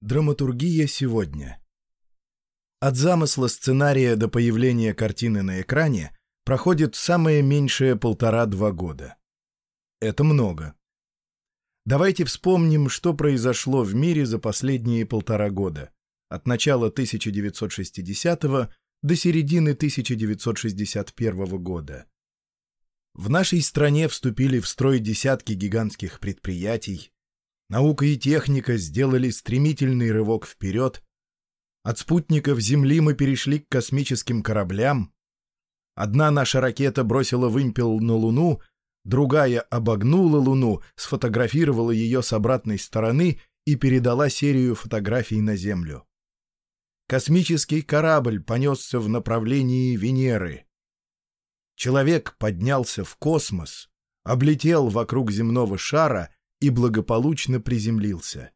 Драматургия сегодня. От замысла сценария до появления картины на экране проходит самое меньшее полтора-два года. Это много. Давайте вспомним, что произошло в мире за последние полтора года, от начала 1960 до середины 1961 года. В нашей стране вступили в строй десятки гигантских предприятий, Наука и техника сделали стремительный рывок вперед. От спутников Земли мы перешли к космическим кораблям. Одна наша ракета бросила вымпел на Луну, другая обогнула Луну, сфотографировала ее с обратной стороны и передала серию фотографий на Землю. Космический корабль понесся в направлении Венеры. Человек поднялся в космос, облетел вокруг земного шара — и благополучно приземлился.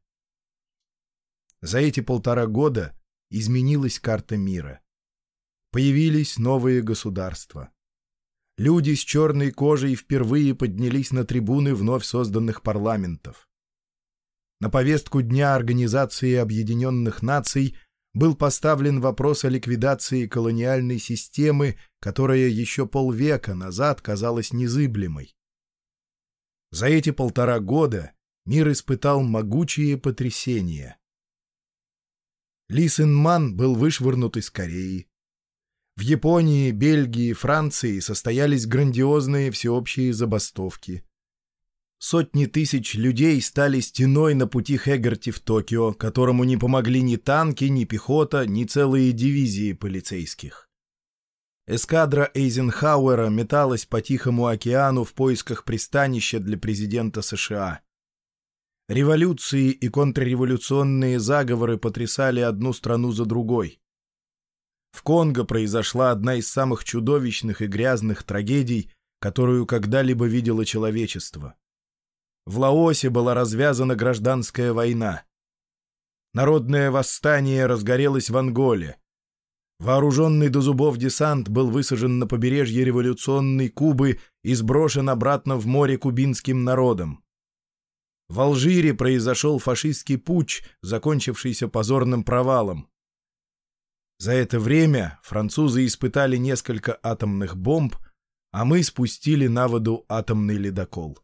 За эти полтора года изменилась карта мира. Появились новые государства. Люди с черной кожей впервые поднялись на трибуны вновь созданных парламентов. На повестку Дня Организации Объединенных Наций был поставлен вопрос о ликвидации колониальной системы, которая еще полвека назад казалась незыблемой. За эти полтора года мир испытал могучие потрясения. Ли Сын Ман был вышвырнут из Кореи. В Японии, Бельгии, Франции состоялись грандиозные всеобщие забастовки. Сотни тысяч людей стали стеной на пути Хэггерти в Токио, которому не помогли ни танки, ни пехота, ни целые дивизии полицейских. Эскадра Эйзенхауэра металась по Тихому океану в поисках пристанища для президента США. Революции и контрреволюционные заговоры потрясали одну страну за другой. В Конго произошла одна из самых чудовищных и грязных трагедий, которую когда-либо видело человечество. В Лаосе была развязана гражданская война. Народное восстание разгорелось в Анголе. Вооруженный до зубов десант был высажен на побережье революционной Кубы и сброшен обратно в море кубинским народом. В Алжире произошел фашистский путч, закончившийся позорным провалом. За это время французы испытали несколько атомных бомб, а мы спустили на воду атомный ледокол.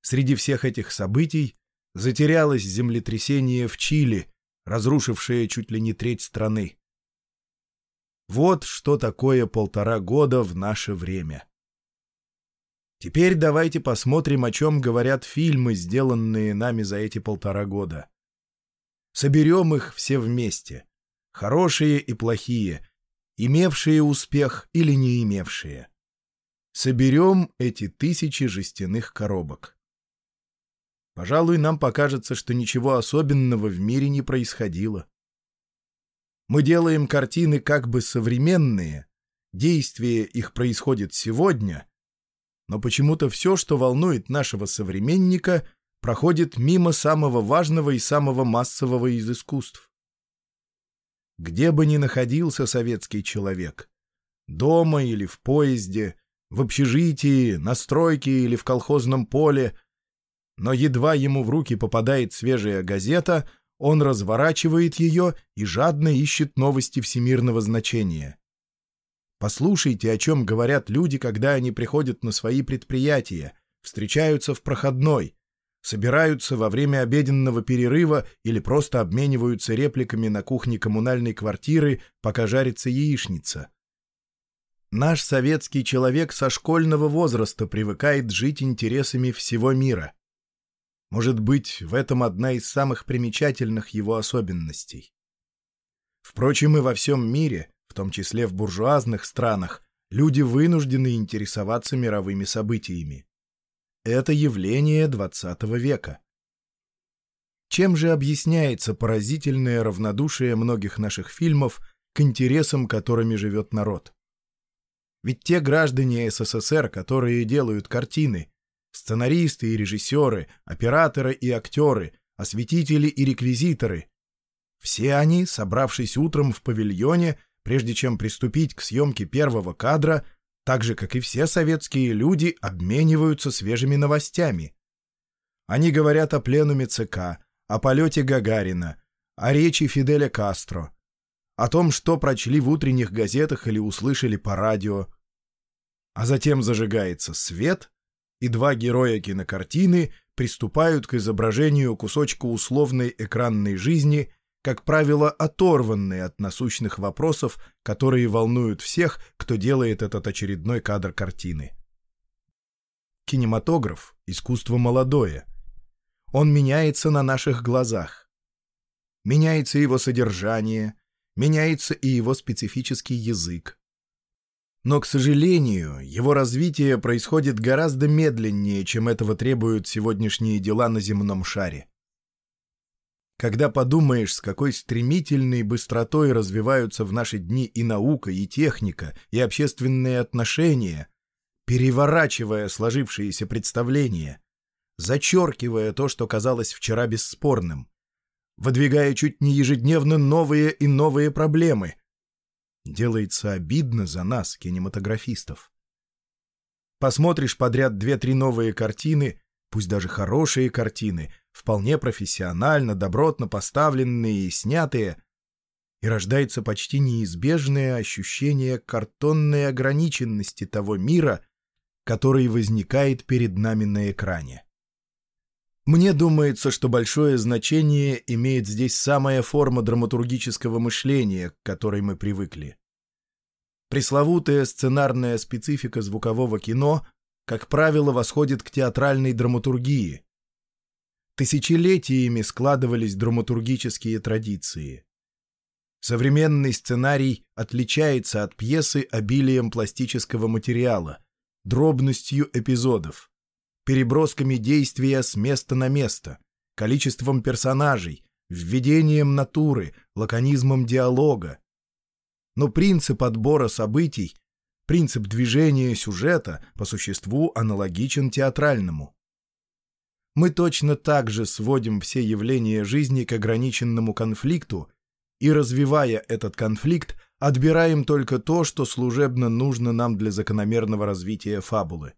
Среди всех этих событий затерялось землетрясение в Чили, разрушившее чуть ли не треть страны. Вот что такое полтора года в наше время. Теперь давайте посмотрим, о чем говорят фильмы, сделанные нами за эти полтора года. Соберем их все вместе. Хорошие и плохие, имевшие успех или не имевшие. Соберем эти тысячи жестяных коробок. Пожалуй, нам покажется, что ничего особенного в мире не происходило. Мы делаем картины как бы современные, действие их происходит сегодня, но почему-то все, что волнует нашего современника, проходит мимо самого важного и самого массового из искусств. Где бы ни находился советский человек, дома или в поезде, в общежитии, на стройке или в колхозном поле, но едва ему в руки попадает свежая газета — он разворачивает ее и жадно ищет новости всемирного значения. Послушайте, о чем говорят люди, когда они приходят на свои предприятия, встречаются в проходной, собираются во время обеденного перерыва или просто обмениваются репликами на кухне коммунальной квартиры, пока жарится яичница. Наш советский человек со школьного возраста привыкает жить интересами всего мира. Может быть, в этом одна из самых примечательных его особенностей. Впрочем, и во всем мире, в том числе в буржуазных странах, люди вынуждены интересоваться мировыми событиями. Это явление XX века. Чем же объясняется поразительное равнодушие многих наших фильмов к интересам, которыми живет народ? Ведь те граждане СССР, которые делают картины, сценаристы и режиссеры, операторы и актеры, осветители и реквизиторы. Все они, собравшись утром в павильоне, прежде чем приступить к съемке первого кадра, так же, как и все советские люди, обмениваются свежими новостями. Они говорят о пленуме ЦК, о полете Гагарина, о речи Фиделя Кастро, о том, что прочли в утренних газетах или услышали по радио. А затем зажигается свет, и два героя кинокартины приступают к изображению кусочка условной экранной жизни, как правило, оторванные от насущных вопросов, которые волнуют всех, кто делает этот очередной кадр картины. Кинематограф — искусство молодое. Он меняется на наших глазах. Меняется его содержание, меняется и его специфический язык. Но, к сожалению, его развитие происходит гораздо медленнее, чем этого требуют сегодняшние дела на земном шаре. Когда подумаешь, с какой стремительной быстротой развиваются в наши дни и наука, и техника, и общественные отношения, переворачивая сложившиеся представления, зачеркивая то, что казалось вчера бесспорным, выдвигая чуть не ежедневно новые и новые проблемы. Делается обидно за нас, кинематографистов. Посмотришь подряд две-три новые картины, пусть даже хорошие картины, вполне профессионально, добротно поставленные и снятые, и рождается почти неизбежное ощущение картонной ограниченности того мира, который возникает перед нами на экране. Мне думается, что большое значение имеет здесь самая форма драматургического мышления, к которой мы привыкли. Пресловутая сценарная специфика звукового кино, как правило, восходит к театральной драматургии. Тысячелетиями складывались драматургические традиции. Современный сценарий отличается от пьесы обилием пластического материала, дробностью эпизодов перебросками действия с места на место, количеством персонажей, введением натуры, лаконизмом диалога. Но принцип отбора событий, принцип движения сюжета по существу аналогичен театральному. Мы точно так же сводим все явления жизни к ограниченному конфликту и, развивая этот конфликт, отбираем только то, что служебно нужно нам для закономерного развития фабулы.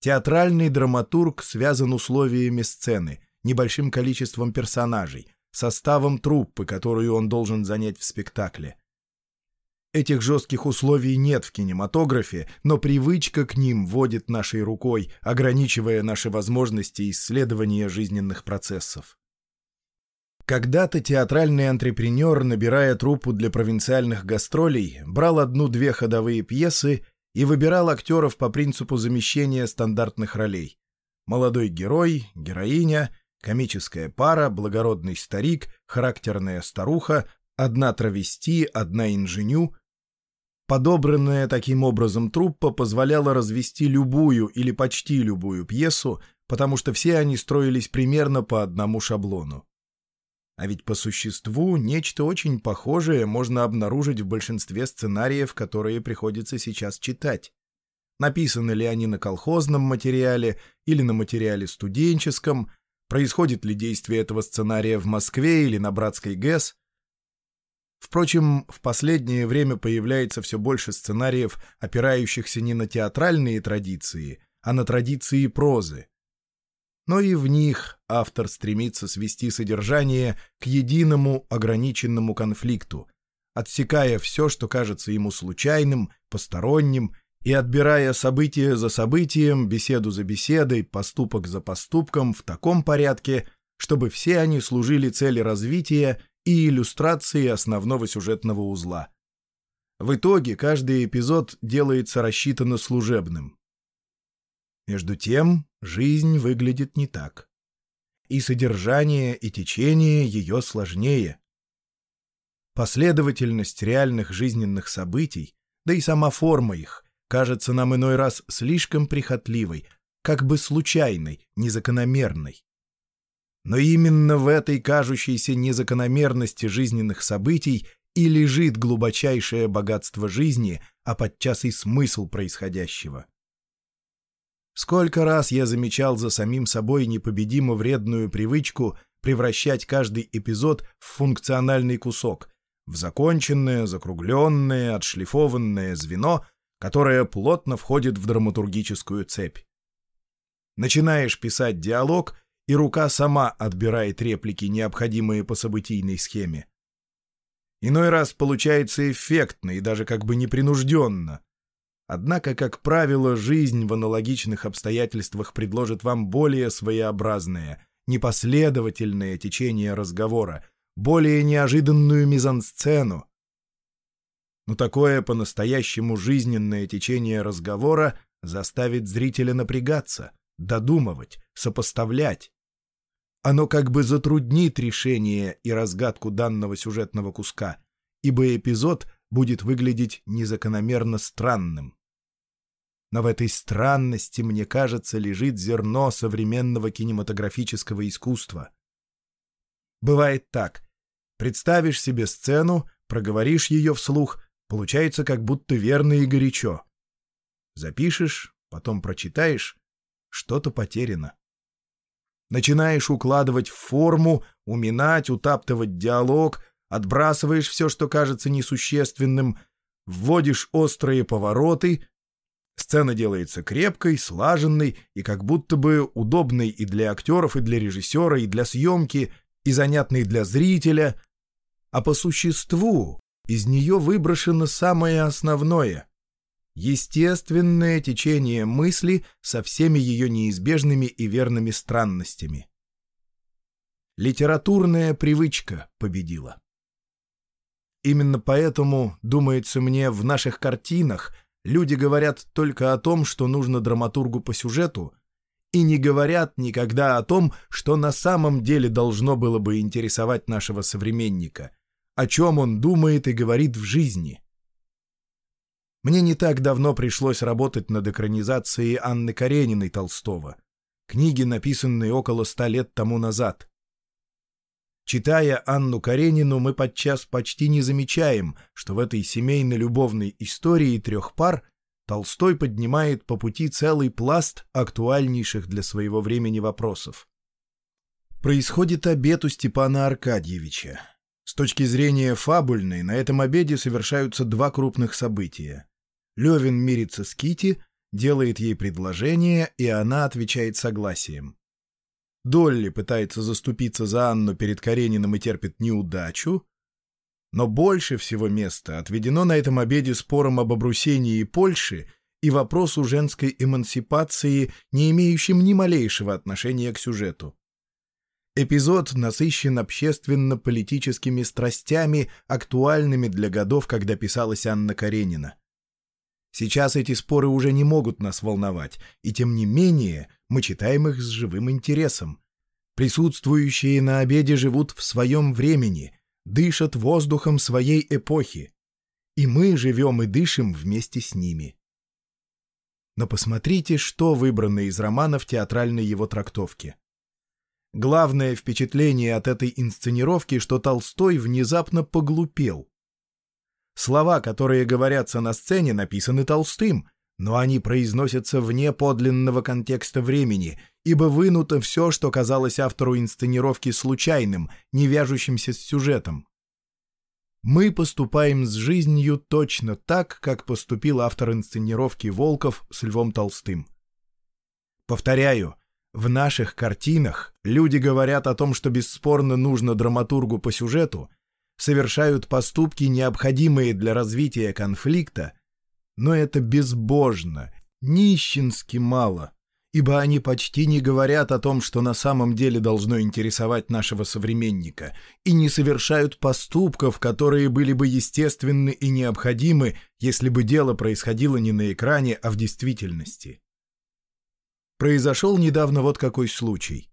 Театральный драматург связан условиями сцены, небольшим количеством персонажей, составом труппы, которую он должен занять в спектакле. Этих жестких условий нет в кинематографе, но привычка к ним водит нашей рукой, ограничивая наши возможности исследования жизненных процессов. Когда-то театральный антрепренер, набирая труппу для провинциальных гастролей, брал одну-две ходовые пьесы и выбирал актеров по принципу замещения стандартных ролей. Молодой герой, героиня, комическая пара, благородный старик, характерная старуха, одна травести, одна инженю. Подобранная таким образом труппа позволяла развести любую или почти любую пьесу, потому что все они строились примерно по одному шаблону. А ведь по существу нечто очень похожее можно обнаружить в большинстве сценариев, которые приходится сейчас читать. Написаны ли они на колхозном материале или на материале студенческом, происходит ли действие этого сценария в Москве или на Братской ГЭС. Впрочем, в последнее время появляется все больше сценариев, опирающихся не на театральные традиции, а на традиции прозы, но и в них автор стремится свести содержание к единому ограниченному конфликту, отсекая все, что кажется ему случайным, посторонним, и отбирая событие за событием, беседу за беседой, поступок за поступком в таком порядке, чтобы все они служили цели развития и иллюстрации основного сюжетного узла. В итоге каждый эпизод делается рассчитанно служебным. Между тем, жизнь выглядит не так. И содержание, и течение ее сложнее. Последовательность реальных жизненных событий, да и сама форма их, кажется нам иной раз слишком прихотливой, как бы случайной, незакономерной. Но именно в этой кажущейся незакономерности жизненных событий и лежит глубочайшее богатство жизни, а подчас и смысл происходящего. Сколько раз я замечал за самим собой непобедимо вредную привычку превращать каждый эпизод в функциональный кусок, в законченное, закругленное, отшлифованное звено, которое плотно входит в драматургическую цепь. Начинаешь писать диалог, и рука сама отбирает реплики, необходимые по событийной схеме. Иной раз получается эффектно и даже как бы непринужденно. Однако, как правило, жизнь в аналогичных обстоятельствах предложит вам более своеобразное, непоследовательное течение разговора, более неожиданную мизансцену. Но такое по-настоящему жизненное течение разговора заставит зрителя напрягаться, додумывать, сопоставлять. Оно как бы затруднит решение и разгадку данного сюжетного куска, ибо эпизод будет выглядеть незакономерно странным. Но в этой странности, мне кажется, лежит зерно современного кинематографического искусства. Бывает так. Представишь себе сцену, проговоришь ее вслух, получается как будто верно и горячо. Запишешь, потом прочитаешь, что-то потеряно. Начинаешь укладывать в форму, уминать, утаптывать диалог, отбрасываешь все, что кажется несущественным, вводишь острые повороты, Сцена делается крепкой, слаженной и как будто бы удобной и для актеров, и для режиссера, и для съемки, и занятной для зрителя. А по существу из нее выброшено самое основное — естественное течение мысли со всеми ее неизбежными и верными странностями. Литературная привычка победила. Именно поэтому, думается мне, в наших картинах — Люди говорят только о том, что нужно драматургу по сюжету, и не говорят никогда о том, что на самом деле должно было бы интересовать нашего современника, о чем он думает и говорит в жизни. Мне не так давно пришлось работать над экранизацией Анны Карениной Толстого, книги, написанной около ста лет тому назад. Читая Анну Каренину, мы подчас почти не замечаем, что в этой семейно-любовной истории трех пар Толстой поднимает по пути целый пласт актуальнейших для своего времени вопросов. Происходит обед у Степана Аркадьевича. С точки зрения фабульной, на этом обеде совершаются два крупных события. Левин мирится с Кити, делает ей предложение, и она отвечает согласием. Долли пытается заступиться за Анну перед Карениным и терпит неудачу. Но больше всего места отведено на этом обеде спором об обрусении Польши и вопросу женской эмансипации, не имеющим ни малейшего отношения к сюжету. Эпизод насыщен общественно-политическими страстями, актуальными для годов, когда писалась Анна Каренина. Сейчас эти споры уже не могут нас волновать, и тем не менее мы читаем их с живым интересом. Присутствующие на обеде живут в своем времени, дышат воздухом своей эпохи, и мы живем и дышим вместе с ними. Но посмотрите, что выбрано из романа в театральной его трактовке. Главное впечатление от этой инсценировки, что Толстой внезапно поглупел. Слова, которые говорятся на сцене, написаны Толстым, но они произносятся вне подлинного контекста времени, ибо вынуто все, что казалось автору инсценировки случайным, не вяжущимся с сюжетом. Мы поступаем с жизнью точно так, как поступил автор инсценировки «Волков» с Львом Толстым. Повторяю, в наших картинах люди говорят о том, что бесспорно нужно драматургу по сюжету, совершают поступки, необходимые для развития конфликта, но это безбожно, нищенски мало, ибо они почти не говорят о том, что на самом деле должно интересовать нашего современника, и не совершают поступков, которые были бы естественны и необходимы, если бы дело происходило не на экране, а в действительности. Произошел недавно вот какой случай.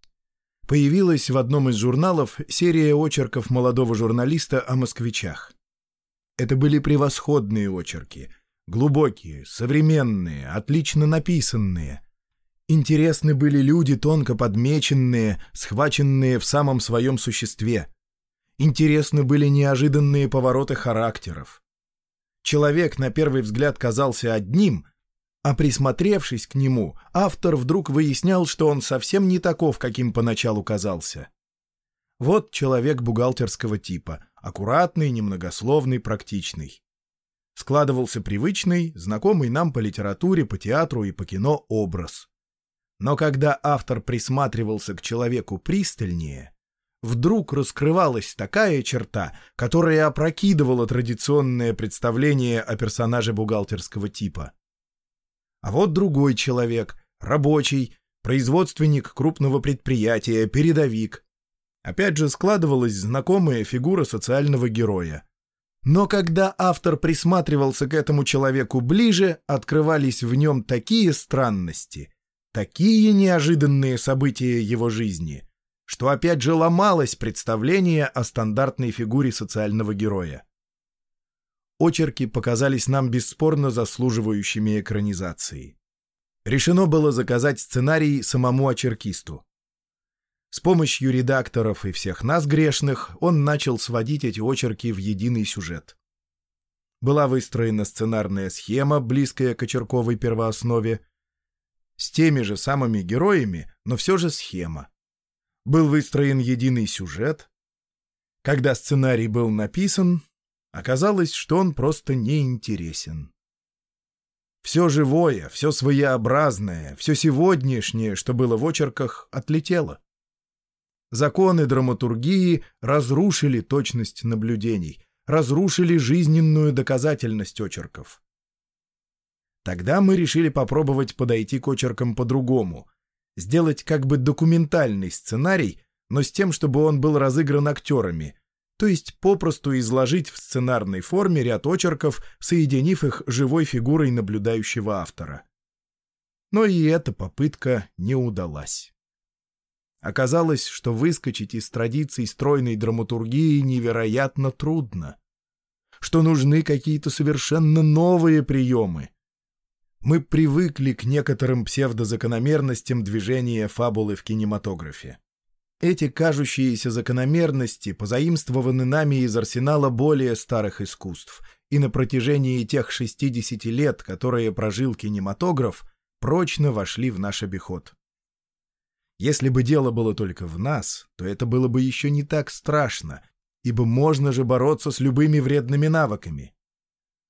Появилась в одном из журналов серия очерков молодого журналиста о москвичах. Это были превосходные очерки — Глубокие, современные, отлично написанные. Интересны были люди, тонко подмеченные, схваченные в самом своем существе. Интересны были неожиданные повороты характеров. Человек на первый взгляд казался одним, а присмотревшись к нему, автор вдруг выяснял, что он совсем не таков, каким поначалу казался. Вот человек бухгалтерского типа, аккуратный, немногословный, практичный складывался привычный, знакомый нам по литературе, по театру и по кино образ. Но когда автор присматривался к человеку пристальнее, вдруг раскрывалась такая черта, которая опрокидывала традиционное представление о персонаже бухгалтерского типа. А вот другой человек, рабочий, производственник крупного предприятия, передовик. Опять же складывалась знакомая фигура социального героя. Но когда автор присматривался к этому человеку ближе, открывались в нем такие странности, такие неожиданные события его жизни, что опять же ломалось представление о стандартной фигуре социального героя. Очерки показались нам бесспорно заслуживающими экранизации. Решено было заказать сценарий самому очеркисту. С помощью редакторов и всех нас, грешных, он начал сводить эти очерки в единый сюжет. Была выстроена сценарная схема, близкая к очерковой первооснове, с теми же самыми героями, но все же схема. Был выстроен единый сюжет. Когда сценарий был написан, оказалось, что он просто неинтересен. Все живое, все своеобразное, все сегодняшнее, что было в очерках, отлетело. Законы драматургии разрушили точность наблюдений, разрушили жизненную доказательность очерков. Тогда мы решили попробовать подойти к очеркам по-другому, сделать как бы документальный сценарий, но с тем, чтобы он был разыгран актерами, то есть попросту изложить в сценарной форме ряд очерков, соединив их живой фигурой наблюдающего автора. Но и эта попытка не удалась. Оказалось, что выскочить из традиций стройной драматургии невероятно трудно, что нужны какие-то совершенно новые приемы. Мы привыкли к некоторым псевдозакономерностям движения фабулы в кинематографе. Эти кажущиеся закономерности позаимствованы нами из арсенала более старых искусств, и на протяжении тех 60 лет, которые прожил кинематограф, прочно вошли в наш обиход. Если бы дело было только в нас, то это было бы еще не так страшно, ибо можно же бороться с любыми вредными навыками.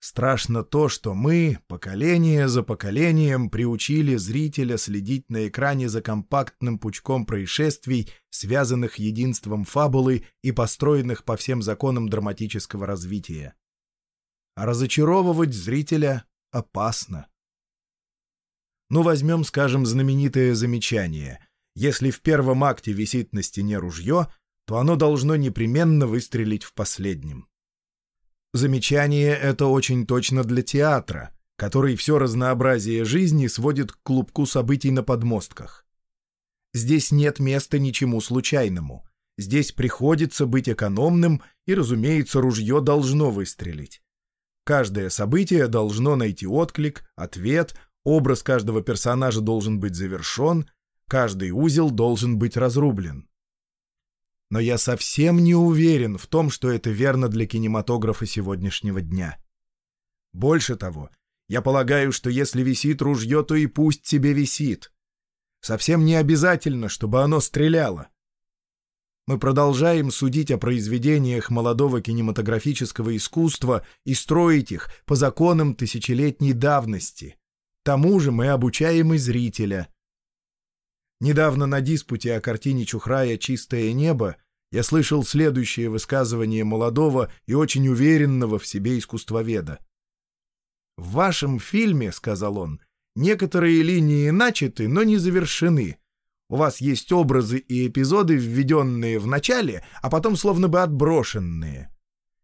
Страшно то, что мы, поколение за поколением, приучили зрителя следить на экране за компактным пучком происшествий, связанных единством фабулы и построенных по всем законам драматического развития. А разочаровывать зрителя опасно. Ну, возьмем, скажем, знаменитое замечание — если в первом акте висит на стене ружье, то оно должно непременно выстрелить в последнем. Замечание это очень точно для театра, который все разнообразие жизни сводит к клубку событий на подмостках. Здесь нет места ничему случайному. Здесь приходится быть экономным, и, разумеется, ружье должно выстрелить. Каждое событие должно найти отклик, ответ, образ каждого персонажа должен быть завершен, Каждый узел должен быть разрублен. Но я совсем не уверен в том, что это верно для кинематографа сегодняшнего дня. Больше того, я полагаю, что если висит ружье, то и пусть себе висит. Совсем не обязательно, чтобы оно стреляло. Мы продолжаем судить о произведениях молодого кинематографического искусства и строить их по законам тысячелетней давности. Тому же мы обучаем и зрителя — Недавно на диспуте о картине Чухрая «Чистое небо» я слышал следующее высказывание молодого и очень уверенного в себе искусствоведа. «В вашем фильме, — сказал он, — некоторые линии начаты, но не завершены. У вас есть образы и эпизоды, введенные в начале, а потом словно бы отброшенные.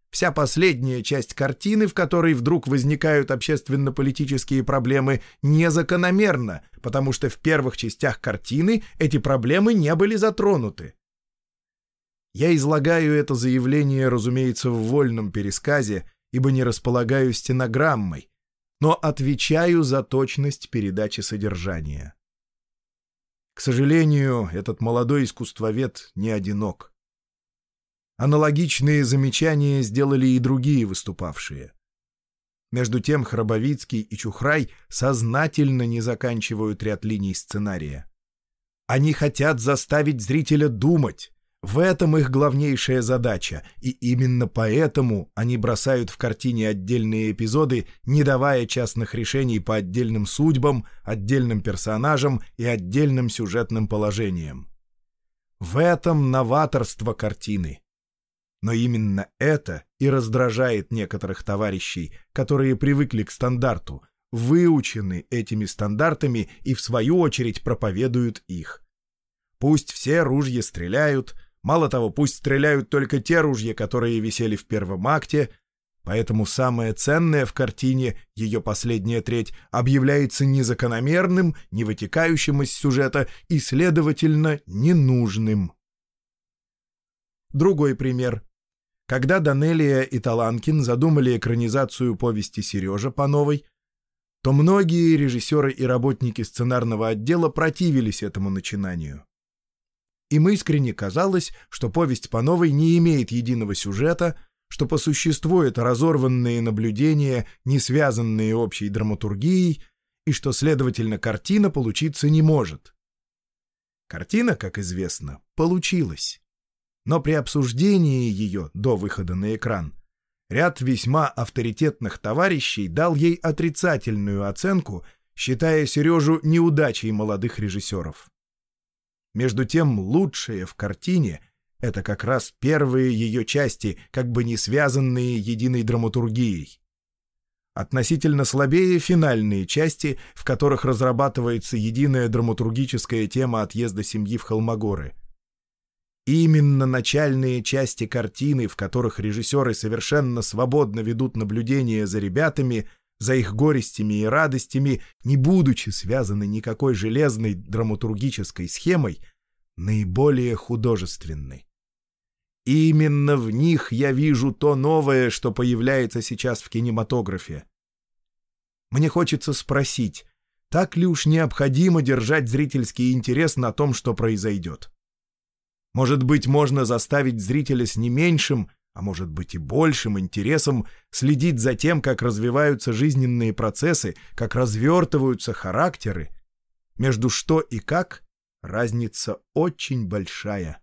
Вся последняя часть картины, в которой вдруг возникают общественно-политические проблемы, незакономерна, потому что в первых частях картины эти проблемы не были затронуты. Я излагаю это заявление, разумеется, в вольном пересказе, ибо не располагаю стенограммой, но отвечаю за точность передачи содержания. К сожалению, этот молодой искусствовед не одинок. Аналогичные замечания сделали и другие выступавшие. Между тем Храбовицкий и Чухрай сознательно не заканчивают ряд линий сценария. Они хотят заставить зрителя думать, В этом их главнейшая задача, и именно поэтому они бросают в картине отдельные эпизоды, не давая частных решений по отдельным судьбам, отдельным персонажам и отдельным сюжетным положениям. В этом новаторство картины. Но именно это и раздражает некоторых товарищей, которые привыкли к стандарту, выучены этими стандартами и, в свою очередь, проповедуют их. Пусть все ружья стреляют, мало того, пусть стреляют только те ружья, которые висели в первом акте, поэтому самое ценное в картине, ее последняя треть, объявляется незакономерным, не вытекающим из сюжета и, следовательно, ненужным. Другой пример. Когда Данелия и Таланкин задумали экранизацию повести «Сережа» по новой, то многие режиссеры и работники сценарного отдела противились этому начинанию. Им искренне казалось, что повесть по новой не имеет единого сюжета, что по существу это разорванные наблюдения, не связанные общей драматургией, и что, следовательно, картина получиться не может. Картина, как известно, получилась. Но при обсуждении ее до выхода на экран Ряд весьма авторитетных товарищей дал ей отрицательную оценку, считая Сережу неудачей молодых режиссеров. Между тем, лучшее в картине — это как раз первые ее части, как бы не связанные единой драматургией. Относительно слабее финальные части, в которых разрабатывается единая драматургическая тема отъезда семьи в Холмогоры — Именно начальные части картины, в которых режиссеры совершенно свободно ведут наблюдение за ребятами, за их горестями и радостями, не будучи связаны никакой железной драматургической схемой, наиболее художественны. Именно в них я вижу то новое, что появляется сейчас в кинематографе. Мне хочется спросить, так ли уж необходимо держать зрительский интерес на том, что произойдет? Может быть, можно заставить зрителя с не меньшим, а может быть и большим интересом следить за тем, как развиваются жизненные процессы, как развертываются характеры. Между что и как разница очень большая.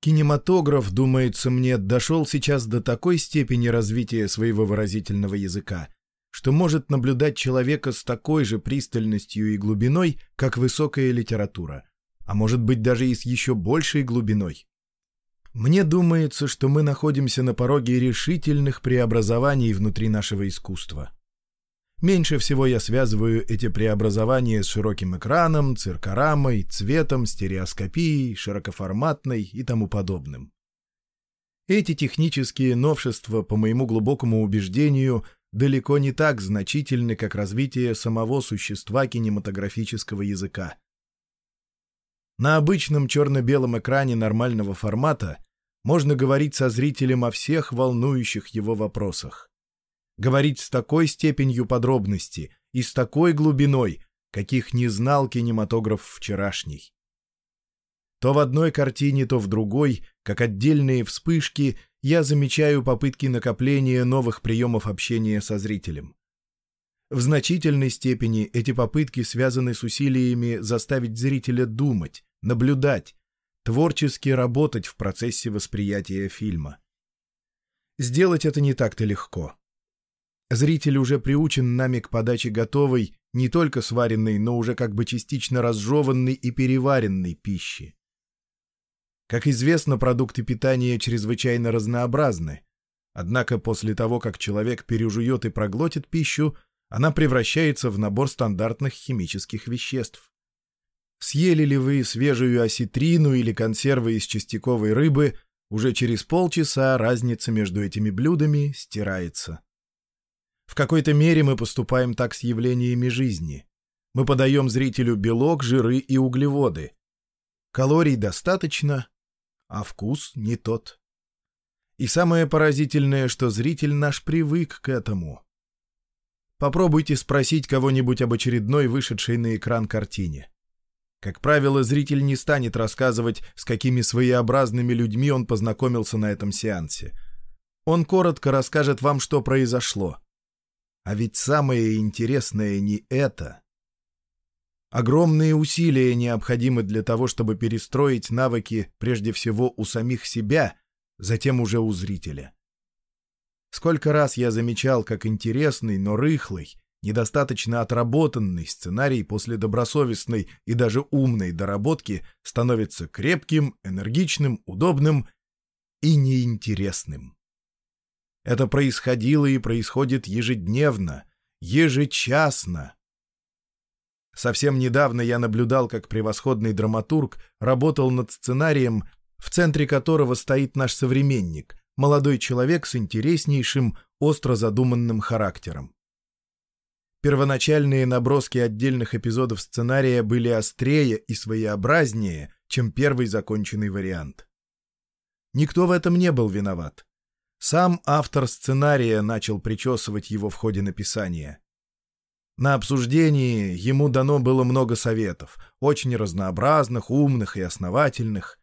Кинематограф, думается мне, дошел сейчас до такой степени развития своего выразительного языка, что может наблюдать человека с такой же пристальностью и глубиной, как высокая литература а может быть даже и с еще большей глубиной. Мне думается, что мы находимся на пороге решительных преобразований внутри нашего искусства. Меньше всего я связываю эти преобразования с широким экраном, циркорамой, цветом, стереоскопией, широкоформатной и тому подобным. Эти технические новшества, по моему глубокому убеждению, далеко не так значительны, как развитие самого существа кинематографического языка. На обычном черно-белом экране нормального формата можно говорить со зрителем о всех волнующих его вопросах. Говорить с такой степенью подробности и с такой глубиной, каких не знал кинематограф вчерашний. То в одной картине, то в другой, как отдельные вспышки, я замечаю попытки накопления новых приемов общения со зрителем. В значительной степени эти попытки связаны с усилиями заставить зрителя думать, наблюдать, творчески работать в процессе восприятия фильма. Сделать это не так-то легко. Зритель уже приучен нами к подаче готовой, не только сваренной, но уже как бы частично разжеванной и переваренной пищи. Как известно, продукты питания чрезвычайно разнообразны, однако после того, как человек пережует и проглотит пищу, она превращается в набор стандартных химических веществ. Съели ли вы свежую осетрину или консервы из частяковой рыбы, уже через полчаса разница между этими блюдами стирается. В какой-то мере мы поступаем так с явлениями жизни. Мы подаем зрителю белок, жиры и углеводы. Калорий достаточно, а вкус не тот. И самое поразительное, что зритель наш привык к этому. Попробуйте спросить кого-нибудь об очередной вышедшей на экран картине. Как правило, зритель не станет рассказывать, с какими своеобразными людьми он познакомился на этом сеансе. Он коротко расскажет вам, что произошло. А ведь самое интересное не это. Огромные усилия необходимы для того, чтобы перестроить навыки прежде всего у самих себя, затем уже у зрителя. Сколько раз я замечал, как интересный, но рыхлый, недостаточно отработанный сценарий после добросовестной и даже умной доработки становится крепким, энергичным, удобным и неинтересным. Это происходило и происходит ежедневно, ежечасно. Совсем недавно я наблюдал, как превосходный драматург работал над сценарием, в центре которого стоит наш современник, молодой человек с интереснейшим, остро задуманным характером. Первоначальные наброски отдельных эпизодов сценария были острее и своеобразнее, чем первый законченный вариант. Никто в этом не был виноват. Сам автор сценария начал причесывать его в ходе написания. На обсуждении ему дано было много советов, очень разнообразных, умных и основательных.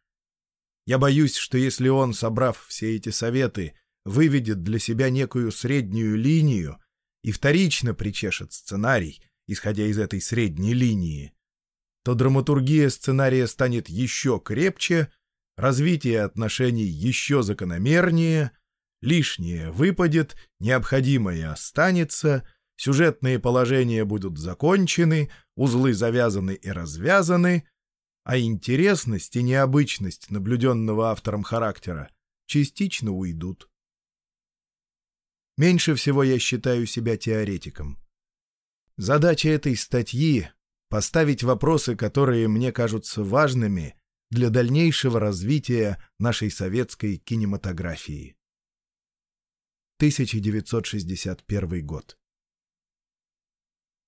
Я боюсь, что если он, собрав все эти советы, выведет для себя некую среднюю линию и вторично причешет сценарий, исходя из этой средней линии, то драматургия сценария станет еще крепче, развитие отношений еще закономернее, лишнее выпадет, необходимое останется — сюжетные положения будут закончены, узлы завязаны и развязаны, а интересность и необычность наблюденного автором характера частично уйдут. Меньше всего я считаю себя теоретиком. Задача этой статьи — поставить вопросы, которые мне кажутся важными для дальнейшего развития нашей советской кинематографии. 1961 год.